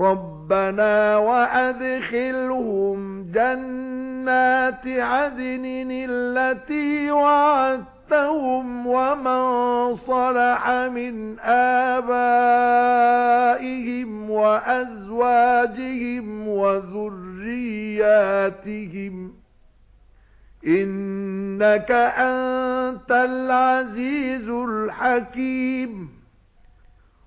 رَبَّنَا وَأَدْخِلْهُمْ جَنَّاتِ عَدْنٍ الَّتِي وَعَدتَّهُمْ وَمَن صَلَحَ مِنْ آبَائِهِمْ وَأَزْوَاجِهِمْ وَذُرِّيَّاتِهِمْ إِنَّكَ أَنْتَ الْعَزِيزُ الْحَكِيمُ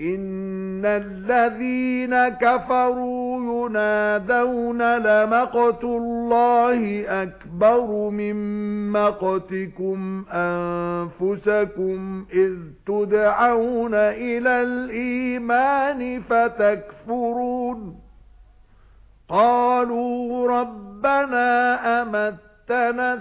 إِنَّ الَّذِينَ كَفَرُوا يُنَادَوْنَ لَمَقْتُ اللَّهِ أَكْبَرُ مِن مَّقْتِكُمْ أَنفُسَكُمْ إِذْ تُدْعَوْنَ إِلَى الْإِيمَانِ فَتَكْفُرُونَ قَالُوا رَبَّنَا أَمَتَّ أَمَتَّنَا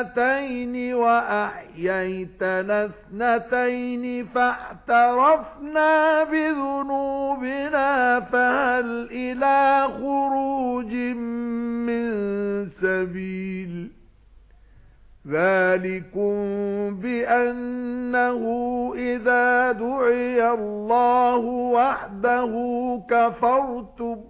اثْنَتَيْنِ وَأَحْيَيْتَنَا اثْنَتَيْنِ فَاعْتَرَفْنَا بِذُنُوبِنَا فَهَلْ إِلَى خُرُوجٍ مِّن سَبِيلٍ ذَلِكُمْ بِأَنَّهُ إِذَا دُعِيَ اللَّهُ وَحْدَهُ كَفَرْتُمْ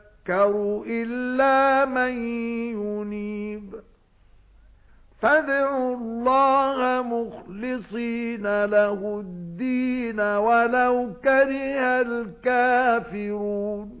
يَذَّكَّرُ إِلَّا مَن يُنِيبُ. فَادْعُوا اللَّهَ مُخْلِصِينَ لَهُ الدِّينَ وَلَوْ كَرِهَ الْكَافِرُونَ.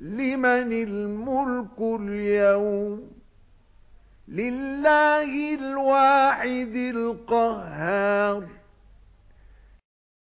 لِمَنِ الْمُلْكُ الْيَوْمَ لِلَّهِ الْوَاحِدِ الْقَهَّارِ